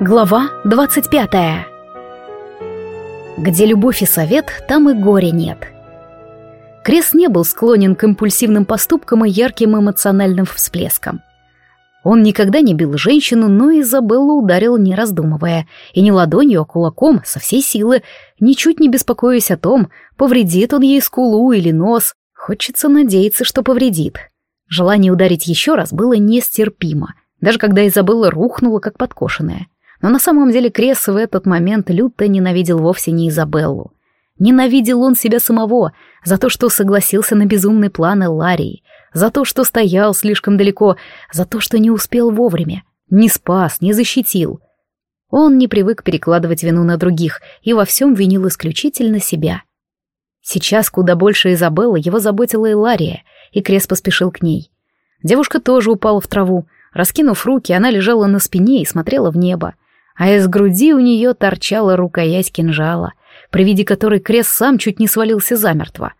Глава 25 Где любовь и совет, там и горя нет. Крес не был склонен к импульсивным поступкам и ярким эмоциональным всплескам. Он никогда не бил женщину, но Изабеллу ударил не раздумывая, и не ладонью, а кулаком, со всей силы, ничуть не беспокоясь о том, повредит он ей скулу или нос. Хочется надеяться, что повредит. Желание ударить еще раз было нестерпимо, даже когда Изабелла рухнула, как подкошенная. Но на самом деле Крес в этот момент люто ненавидел вовсе не Изабеллу. Ненавидел он себя самого за то, что согласился на безумный план Элларии, за то, что стоял слишком далеко, за то, что не успел вовремя, не спас, не защитил. Он не привык перекладывать вину на других и во всем винил исключительно себя. Сейчас куда больше Изабеллы его заботила Элария, и Крес поспешил к ней. Девушка тоже упала в траву. Раскинув руки, она лежала на спине и смотрела в небо а из груди у нее торчала рукоять кинжала, при виде которой Крес сам чуть не свалился замертво.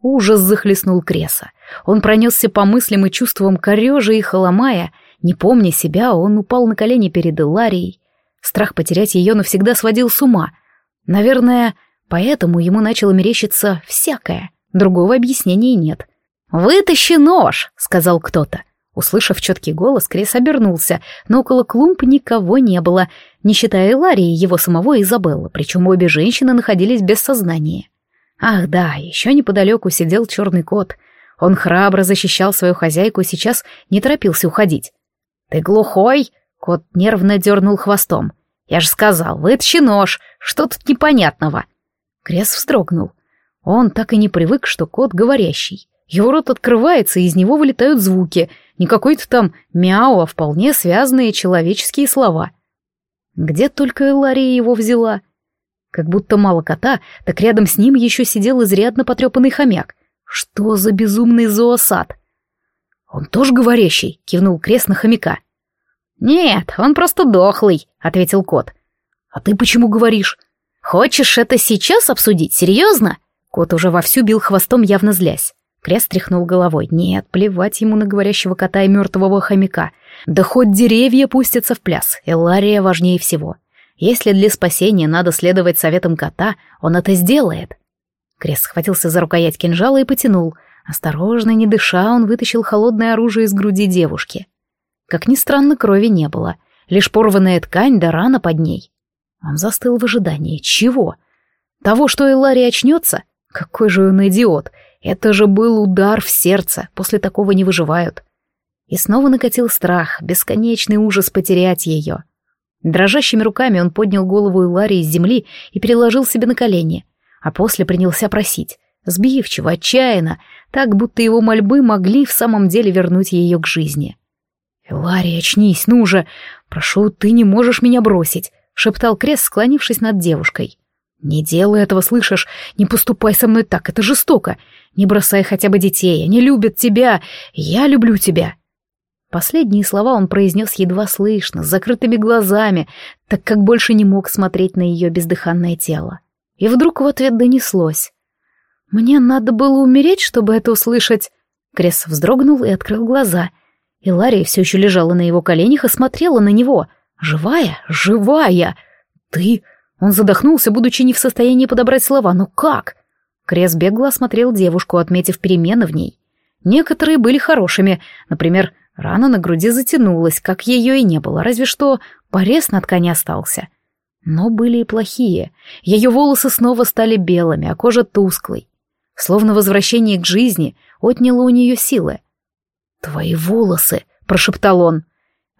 Ужас захлестнул Креса. Он пронесся по мыслям и чувствам корежа и холомая. Не помня себя, он упал на колени перед Эларией. Страх потерять ее навсегда сводил с ума. Наверное, поэтому ему начало мерещиться всякое. Другого объяснения нет. «Вытащи нож!» — сказал кто-то. Услышав четкий голос, Крис обернулся, но около клумб никого не было, не считая Ларии, его самого и Изабеллы, причем обе женщины находились без сознания. Ах да, еще неподалеку сидел черный кот. Он храбро защищал свою хозяйку и сейчас не торопился уходить. «Ты глухой?» — кот нервно дернул хвостом. «Я же сказал, вытащи нож, что тут непонятного?» Крес вздрогнул. Он так и не привык, что кот говорящий. Его рот открывается, и из него вылетают звуки. Не какой-то там мяу, а вполне связанные человеческие слова. Где только Элария его взяла? Как будто мало кота, так рядом с ним еще сидел изрядно потрепанный хомяк. Что за безумный зоосад? «Он тоже говорящий?» — кивнул крест на хомяка. «Нет, он просто дохлый», — ответил кот. «А ты почему говоришь? Хочешь это сейчас обсудить? Серьезно?» Кот уже вовсю бил хвостом, явно злясь. Крест тряхнул головой. Нет, плевать ему на говорящего кота и мертвого хомяка. Да хоть деревья пустятся в пляс, Элария важнее всего. Если для спасения надо следовать советам кота, он это сделает. Крест схватился за рукоять кинжала и потянул. Осторожно, не дыша, он вытащил холодное оружие из груди девушки. Как ни странно, крови не было. Лишь порванная ткань да рана под ней. Он застыл в ожидании. Чего? Того, что Элария очнется? Какой же он идиот! Это же был удар в сердце, после такого не выживают. И снова накатил страх, бесконечный ужас потерять ее. Дрожащими руками он поднял голову Иларии с земли и переложил себе на колени, а после принялся просить, сбивчиво, отчаянно, так, будто его мольбы могли в самом деле вернуть ее к жизни. «Илария, очнись, ну же! Прошу, ты не можешь меня бросить!» — шептал Крес, склонившись над девушкой. «Не делай этого, слышишь? Не поступай со мной так, это жестоко. Не бросай хотя бы детей, они любят тебя. Я люблю тебя». Последние слова он произнес едва слышно, с закрытыми глазами, так как больше не мог смотреть на ее бездыханное тело. И вдруг в ответ донеслось. «Мне надо было умереть, чтобы это услышать». Крес вздрогнул и открыл глаза. И Лария все еще лежала на его коленях и смотрела на него. «Живая? Живая! Ты...» Он задохнулся, будучи не в состоянии подобрать слова. «Ну как?» Крес бегло осмотрел девушку, отметив перемены в ней. Некоторые были хорошими. Например, рана на груди затянулась, как ее и не было, разве что порез на ткани остался. Но были и плохие. Ее волосы снова стали белыми, а кожа тусклой. Словно возвращение к жизни отняло у нее силы. «Твои волосы!» — прошептал он.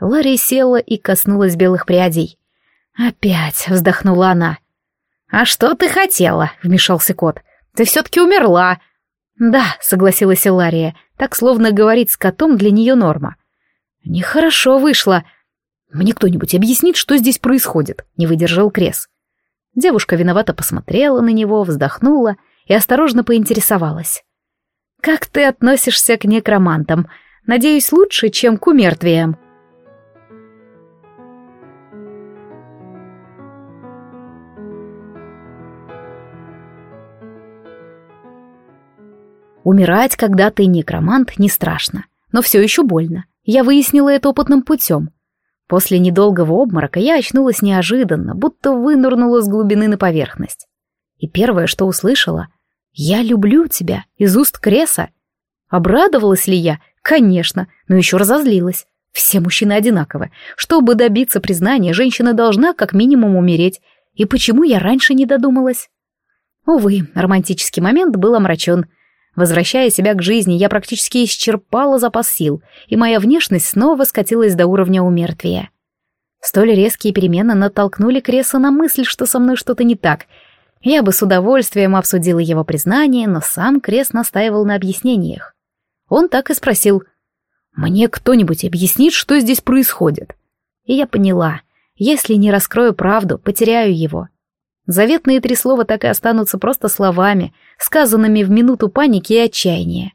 Ларри села и коснулась белых прядей. «Опять!» — вздохнула она. «А что ты хотела?» — вмешался кот. «Ты все-таки умерла!» «Да», — согласилась Илария, так словно говорить с котом для нее норма. «Нехорошо вышло. Мне кто-нибудь объяснит, что здесь происходит?» — не выдержал Крес. Девушка виновато посмотрела на него, вздохнула и осторожно поинтересовалась. «Как ты относишься к некромантам? Надеюсь, лучше, чем к умертвиям?» Умирать, когда ты некромант, не страшно, но все еще больно. Я выяснила это опытным путем. После недолгого обморока я очнулась неожиданно, будто вынырнула с глубины на поверхность. И первое, что услышала — «Я люблю тебя» из уст Креса. Обрадовалась ли я? Конечно, но еще разозлилась. Все мужчины одинаковы. Чтобы добиться признания, женщина должна как минимум умереть. И почему я раньше не додумалась? Увы, романтический момент был омрачен. Возвращая себя к жизни, я практически исчерпала запас сил, и моя внешность снова скатилась до уровня умертвия. Столь резкие перемены натолкнули Креса на мысль, что со мной что-то не так. Я бы с удовольствием обсудила его признание, но сам Крес настаивал на объяснениях. Он так и спросил. «Мне кто-нибудь объяснит, что здесь происходит?» И я поняла. Если не раскрою правду, потеряю его. Заветные три слова так и останутся просто словами, сказанными в минуту паники и отчаяния.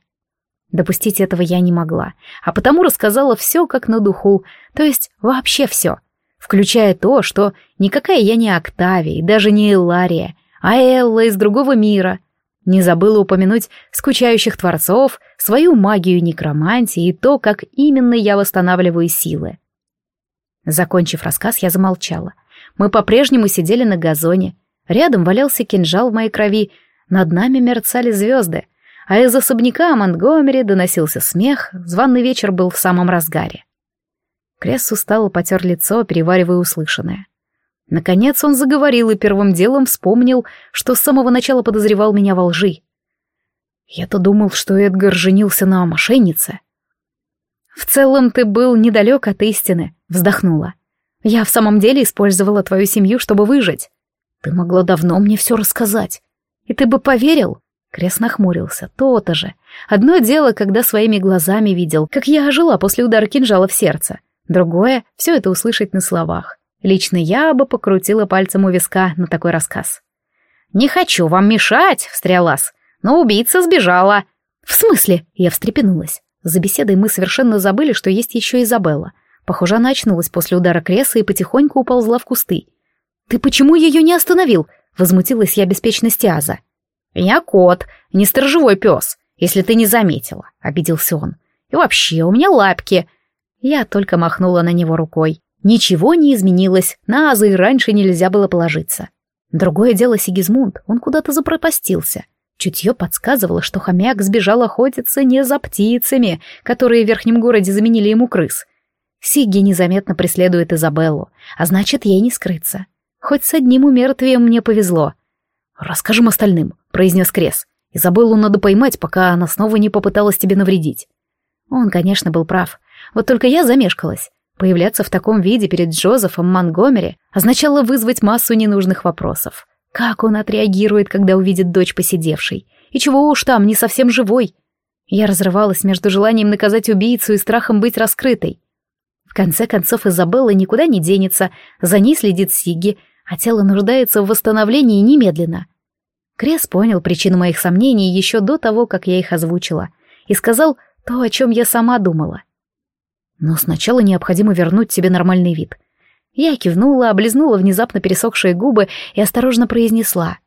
Допустить этого я не могла, а потому рассказала все как на духу, то есть вообще все, включая то, что никакая я не Октавия и даже не Элария, а Элла из другого мира. Не забыла упомянуть скучающих творцов, свою магию некромантии и то, как именно я восстанавливаю силы. Закончив рассказ, я замолчала. Мы по-прежнему сидели на газоне, Рядом валялся кинжал в моей крови, над нами мерцали звезды, а из особняка Монтгомери доносился смех, званный вечер был в самом разгаре. Кресс устало потер лицо, переваривая услышанное. Наконец он заговорил и первым делом вспомнил, что с самого начала подозревал меня во лжи. Я-то думал, что Эдгар женился на мошеннице. «В целом ты был недалек от истины», — вздохнула. «Я в самом деле использовала твою семью, чтобы выжить. Ты могла давно мне все рассказать. И ты бы поверил?» Крес нахмурился. То-то же. Одно дело, когда своими глазами видел, как я ожила после удара кинжала в сердце. Другое — все это услышать на словах. Лично я бы покрутила пальцем у виска на такой рассказ. «Не хочу вам мешать», — встрял Ас, — «но убийца сбежала». «В смысле?» — я встрепенулась. За беседой мы совершенно забыли, что есть еще Изабелла. Похоже, она очнулась после удара Креса и потихоньку уползла в кусты. «Ты почему ее не остановил?» — возмутилась я беспечности Аза. «Я кот, не сторожевой пес, если ты не заметила», — обиделся он. «И вообще, у меня лапки». Я только махнула на него рукой. Ничего не изменилось, на Аза и раньше нельзя было положиться. Другое дело Сигизмунд, он куда-то запропастился. Чутье подсказывало, что хомяк сбежал охотиться не за птицами, которые в верхнем городе заменили ему крыс. Сигги незаметно преследует Изабеллу, а значит, ей не скрыться. Хоть с одним умертвием мне повезло. «Расскажем остальным», — произнес Крес. «Изабеллу надо поймать, пока она снова не попыталась тебе навредить». Он, конечно, был прав. Вот только я замешкалась. Появляться в таком виде перед Джозефом Монгомери означало вызвать массу ненужных вопросов. Как он отреагирует, когда увидит дочь посидевшей? И чего уж там, не совсем живой? Я разрывалась между желанием наказать убийцу и страхом быть раскрытой. В конце концов, Изабелла никуда не денется, за ней следит Сиги, а тело нуждается в восстановлении немедленно. Крес понял причину моих сомнений еще до того, как я их озвучила, и сказал то, о чем я сама думала. Но сначала необходимо вернуть себе нормальный вид. Я кивнула, облизнула внезапно пересохшие губы и осторожно произнесла.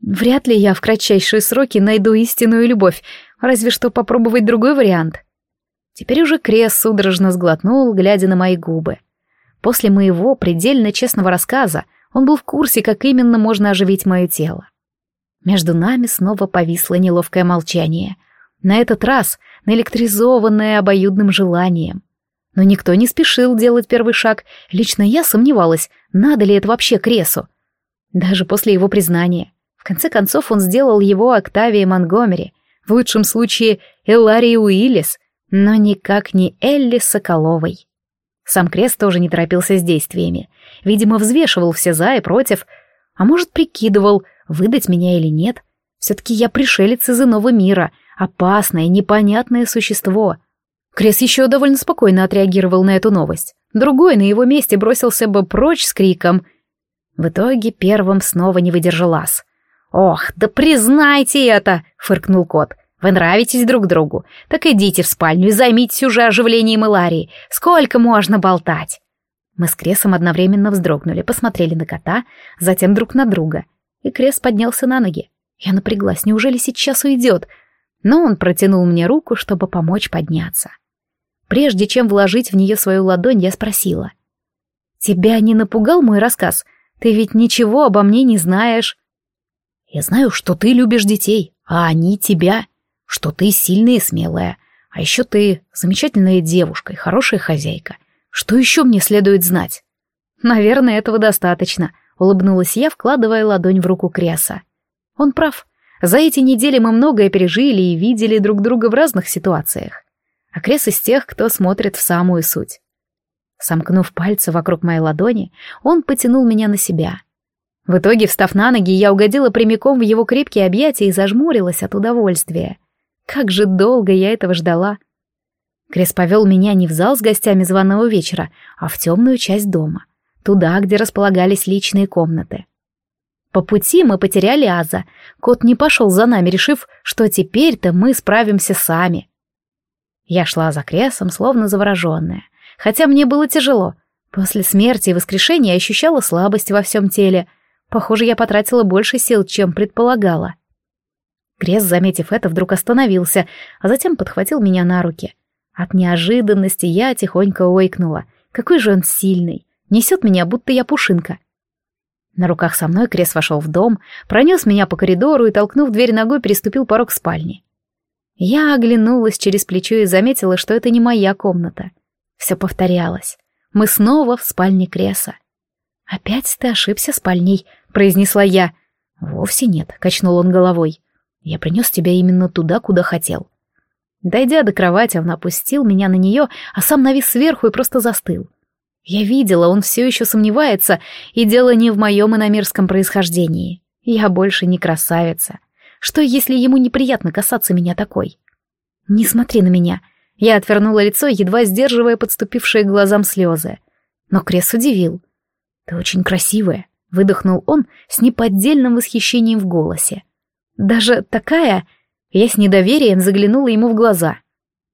«Вряд ли я в кратчайшие сроки найду истинную любовь, разве что попробовать другой вариант». Теперь уже Крес судорожно сглотнул, глядя на мои губы. После моего предельно честного рассказа он был в курсе, как именно можно оживить мое тело. Между нами снова повисло неловкое молчание. На этот раз наэлектризованное обоюдным желанием. Но никто не спешил делать первый шаг. Лично я сомневалась, надо ли это вообще Кресу. Даже после его признания. В конце концов он сделал его Октавией Монгомери, в лучшем случае Элларией Уиллис, но никак не Элли Соколовой. Сам Крест тоже не торопился с действиями. Видимо, взвешивал все за и против. А может, прикидывал, выдать меня или нет. Все-таки я пришелец из иного мира, опасное, непонятное существо. Крес еще довольно спокойно отреагировал на эту новость. Другой на его месте бросился бы прочь с криком. В итоге первым снова не выдержал ас. «Ох, да признайте это!» — фыркнул кот. Вы нравитесь друг другу. Так идите в спальню и займитесь уже оживлением Иларии. Сколько можно болтать?» Мы с Кресом одновременно вздрогнули, посмотрели на кота, затем друг на друга. И Крес поднялся на ноги. Я напряглась, неужели сейчас уйдет? Но он протянул мне руку, чтобы помочь подняться. Прежде чем вложить в нее свою ладонь, я спросила. Тебя не напугал мой рассказ? Ты ведь ничего обо мне не знаешь. Я знаю, что ты любишь детей, а они тебя, что ты сильная и смелая, а еще ты замечательная девушка и хорошая хозяйка. Что еще мне следует знать? Наверное, этого достаточно, улыбнулась я, вкладывая ладонь в руку Креса. Он прав. За эти недели мы многое пережили и видели друг друга в разных ситуациях. А Крес из тех, кто смотрит в самую суть. Сомкнув пальцы вокруг моей ладони, он потянул меня на себя. В итоге, встав на ноги, я угодила прямиком в его крепкие объятия и зажмурилась от удовольствия. Как же долго я этого ждала. Крес повел меня не в зал с гостями званого вечера, а в темную часть дома, туда, где располагались личные комнаты. По пути мы потеряли Аза. Кот не пошел за нами, решив, что теперь-то мы справимся сами. Я шла за Кресом, словно завороженная хотя мне было тяжело. После смерти и воскрешения я ощущала слабость во всем теле. Похоже, я потратила больше сил, чем предполагала. Крес, заметив это, вдруг остановился, а затем подхватил меня на руки. От неожиданности я тихонько ойкнула. Какой же он сильный! Несет меня, будто я пушинка. На руках со мной Крес вошел в дом, пронес меня по коридору и, толкнув дверь ногой, переступил порог спальни. Я оглянулась через плечо и заметила, что это не моя комната — все повторялось. Мы снова в спальне Креса. «Опять ты ошибся спальней», — произнесла я. «Вовсе нет», — качнул он головой. «Я принес тебя именно туда, куда хотел». Дойдя до кровати, он опустил меня на нее, а сам навис сверху и просто застыл. Я видела, он все еще сомневается, и дело не в моем иномирском происхождении. Я больше не красавица. Что, если ему неприятно касаться меня такой? Не смотри на меня, я отвернула лицо, едва сдерживая подступившие к глазам слезы. Но Крес удивил. «Ты очень красивая», — выдохнул он с неподдельным восхищением в голосе. «Даже такая...» Я с недоверием заглянула ему в глаза.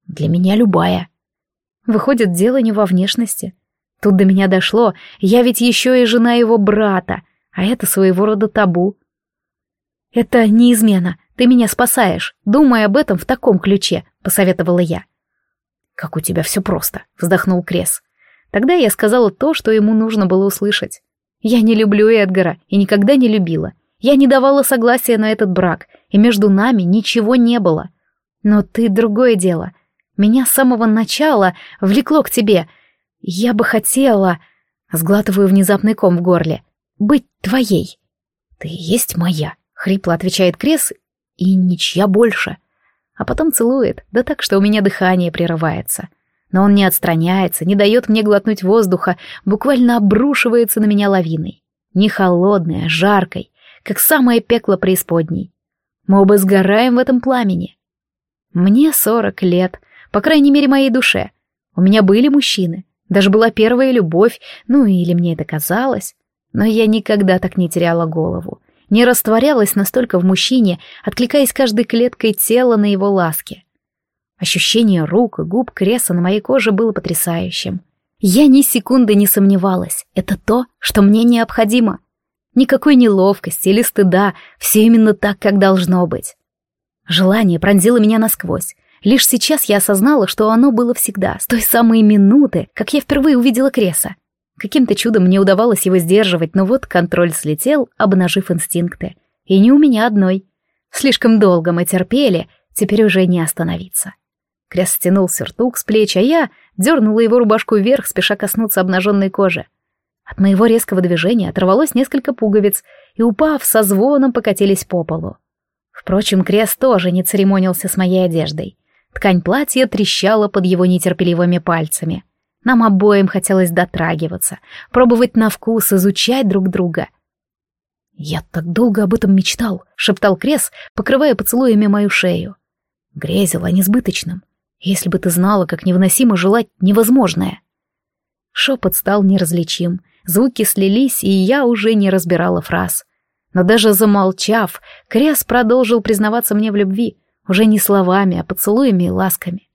«Для меня любая». Выходит, дело не во внешности. Тут до меня дошло, я ведь еще и жена его брата, а это своего рода табу. «Это не измена, ты меня спасаешь, думай об этом в таком ключе», — посоветовала я. «Как у тебя все просто», — вздохнул Крес. Тогда я сказала то, что ему нужно было услышать. «Я не люблю Эдгара и никогда не любила. Я не давала согласия на этот брак, и между нами ничего не было. Но ты другое дело. Меня с самого начала влекло к тебе. Я бы хотела...» Сглатываю внезапный ком в горле. «Быть твоей». «Ты есть моя», — хрипло отвечает Крес, — «и ничья больше» а потом целует, да так, что у меня дыхание прерывается. Но он не отстраняется, не дает мне глотнуть воздуха, буквально обрушивается на меня лавиной. Не холодной, а жаркой, как самое пекло преисподней. Мы оба сгораем в этом пламени. Мне сорок лет, по крайней мере, моей душе. У меня были мужчины, даже была первая любовь, ну или мне это казалось. Но я никогда так не теряла голову не растворялась настолько в мужчине, откликаясь каждой клеткой тела на его ласки. Ощущение рук и губ Креса на моей коже было потрясающим. Я ни секунды не сомневалась, это то, что мне необходимо. Никакой неловкости или стыда, все именно так, как должно быть. Желание пронзило меня насквозь. Лишь сейчас я осознала, что оно было всегда, с той самой минуты, как я впервые увидела Креса. Каким-то чудом мне удавалось его сдерживать, но вот контроль слетел, обнажив инстинкты. И не у меня одной. Слишком долго мы терпели, теперь уже не остановиться. Кряс стянул сюртук с плеч, а я дернула его рубашку вверх, спеша коснуться обнаженной кожи. От моего резкого движения оторвалось несколько пуговиц, и, упав, со звоном покатились по полу. Впрочем, Крес тоже не церемонился с моей одеждой. Ткань платья трещала под его нетерпеливыми пальцами — нам обоим хотелось дотрагиваться, пробовать на вкус, изучать друг друга. «Я так долго об этом мечтал», — шептал Крес, покрывая поцелуями мою шею. Грезил о несбыточном. Если бы ты знала, как невыносимо желать невозможное. Шепот стал неразличим, звуки слились, и я уже не разбирала фраз. Но даже замолчав, Крес продолжил признаваться мне в любви, уже не словами, а поцелуями и ласками.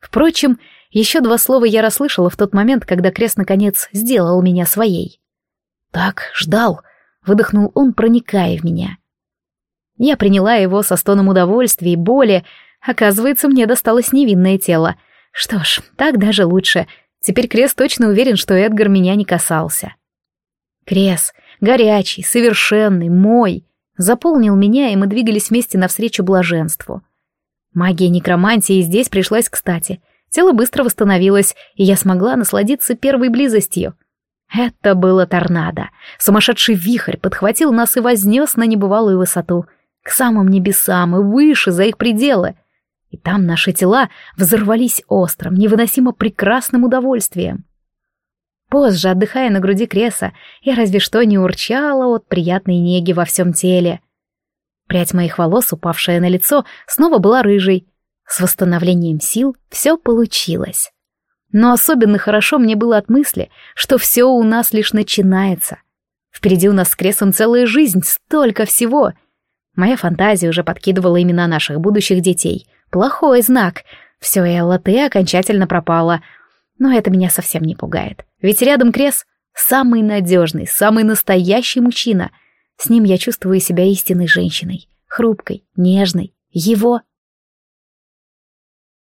Впрочем, еще два слова я расслышала в тот момент, когда крест наконец сделал меня своей. «Так, ждал», — выдохнул он, проникая в меня. Я приняла его со стоном удовольствия и боли. Оказывается, мне досталось невинное тело. Что ж, так даже лучше. Теперь Крес точно уверен, что Эдгар меня не касался. Крес, горячий, совершенный, мой, заполнил меня, и мы двигались вместе навстречу блаженству. Магия некромантии здесь пришлась кстати. Тело быстро восстановилось, и я смогла насладиться первой близостью. Это было торнадо. Сумасшедший вихрь подхватил нас и вознес на небывалую высоту, к самым небесам и выше, за их пределы. И там наши тела взорвались острым, невыносимо прекрасным удовольствием. Позже, отдыхая на груди Креса, я разве что не урчала от приятной неги во всем теле. Прядь моих волос, упавшая на лицо, снова была рыжей. С восстановлением сил все получилось. Но особенно хорошо мне было от мысли, что все у нас лишь начинается. Впереди у нас с Кресом целая жизнь, столько всего. Моя фантазия уже подкидывала имена наших будущих детей. Плохой знак. Все, Элла, ты окончательно пропала. Но это меня совсем не пугает. Ведь рядом Крес — самый надежный, самый настоящий мужчина. С ним я чувствую себя истинной женщиной. Хрупкой, нежной. Его